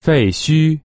废墟。